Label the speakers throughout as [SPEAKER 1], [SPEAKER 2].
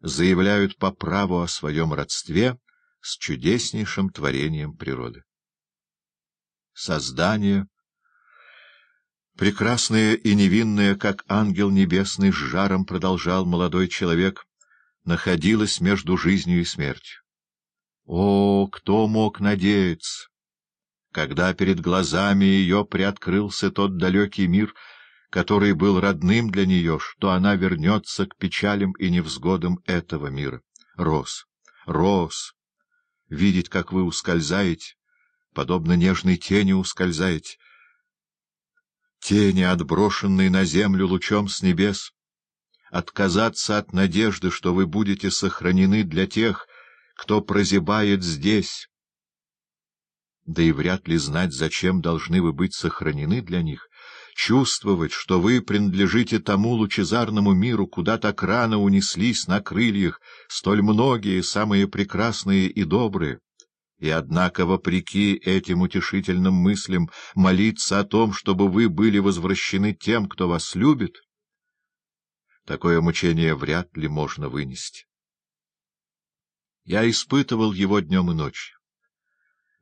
[SPEAKER 1] заявляют по праву о своем родстве с чудеснейшим творением природы. Создание, прекрасное и невинное, как ангел небесный, с жаром продолжал молодой человек, находилось между жизнью и смертью. О, кто мог надеяться! Когда перед глазами ее приоткрылся тот далекий мир — который был родным для нее, что она вернется к печалям и невзгодам этого мира. Рос, Рос, видеть, как вы ускользаете, подобно нежной тени ускользаете, тени, отброшенные на землю лучом с небес, отказаться от надежды, что вы будете сохранены для тех, кто прозябает здесь, да и вряд ли знать, зачем должны вы быть сохранены для них, чувствовать, что вы принадлежите тому лучезарному миру, куда так рано унеслись на крыльях столь многие, самые прекрасные и добрые, и, однако, вопреки этим утешительным мыслям, молиться о том, чтобы вы были возвращены тем, кто вас любит, такое мучение вряд ли можно вынести. Я испытывал его днем и ночью.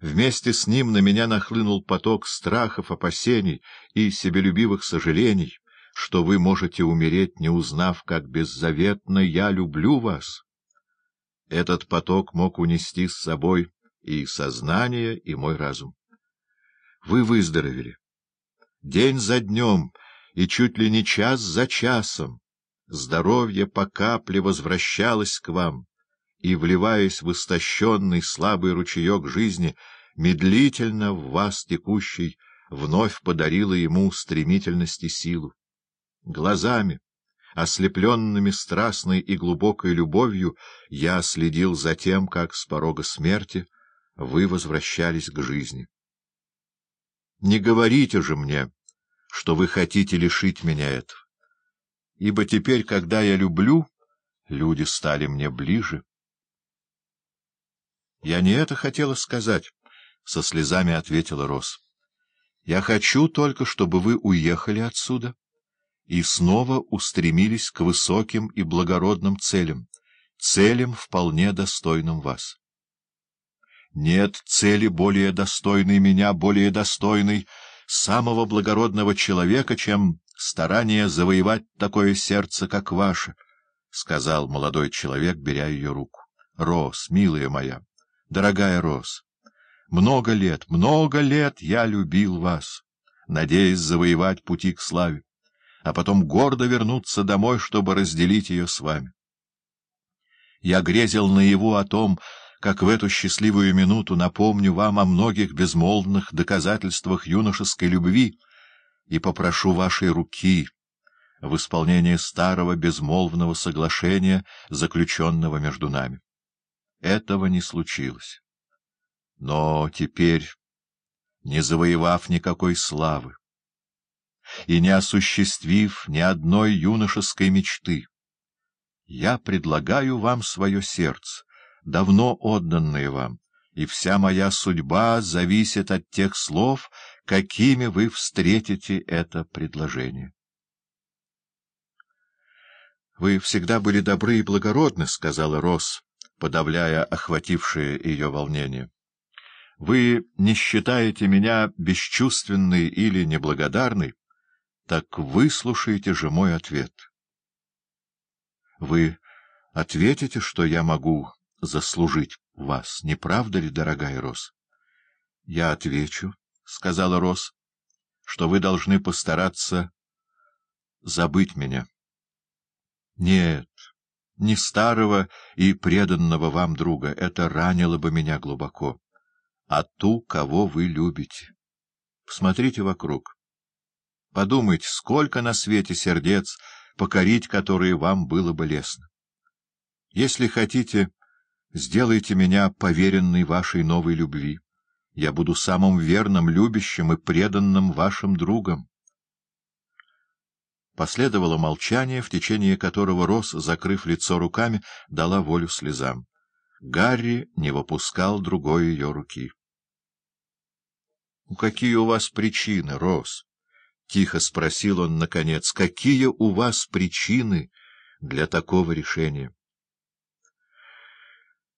[SPEAKER 1] Вместе с ним на меня нахлынул поток страхов, опасений и себелюбивых сожалений, что вы можете умереть, не узнав, как беззаветно я люблю вас. Этот поток мог унести с собой и сознание, и мой разум. Вы выздоровели. День за днем и чуть ли не час за часом здоровье по капле возвращалось к вам, и, вливаясь в истощенный слабый ручеек жизни, медлительно в вас текущий, вновь подарила ему стремительность и силу. Глазами, ослепленными страстной и глубокой любовью, я следил за тем, как с порога смерти вы возвращались к жизни. Не говорите же мне, что вы хотите лишить меня этого, ибо теперь, когда я люблю, люди стали мне ближе. Я не это хотела сказать, — со слезами ответила Рос. Я хочу только, чтобы вы уехали отсюда и снова устремились к высоким и благородным целям, целям, вполне достойным вас. Нет цели более достойной меня, более достойной самого благородного человека, чем старание завоевать такое сердце, как ваше, — сказал молодой человек, беря ее руку. — Рос, милая моя! Дорогая Рос, много лет, много лет я любил вас, надеясь завоевать пути к славе, а потом гордо вернуться домой, чтобы разделить ее с вами. Я грезил наяву о том, как в эту счастливую минуту напомню вам о многих безмолвных доказательствах юношеской любви и попрошу вашей руки в исполнении старого безмолвного соглашения, заключенного между нами. Этого не случилось. Но теперь, не завоевав никакой славы и не осуществив ни одной юношеской мечты, я предлагаю вам свое сердце, давно отданное вам, и вся моя судьба зависит от тех слов, какими вы встретите это предложение. — Вы всегда были добры и благородны, — сказала Росс подавляя охватившее ее волнение. — Вы не считаете меня бесчувственной или неблагодарной? Так выслушайте же мой ответ. Вы ответите, что я могу заслужить вас, не правда ли, дорогая Рос? — Я отвечу, — сказала Рос, — что вы должны постараться забыть меня. — Нет, не старого и преданного вам друга, это ранило бы меня глубоко, а ту, кого вы любите. Посмотрите вокруг. Подумайте, сколько на свете сердец, покорить которые вам было бы лестно. Если хотите, сделайте меня поверенной вашей новой любви. Я буду самым верным, любящим и преданным вашим другом. Последовало молчание, в течение которого Рос, закрыв лицо руками, дала волю слезам. Гарри не выпускал другой ее руки. — Какие у вас причины, Рос? — тихо спросил он наконец. — Какие у вас причины для такого решения?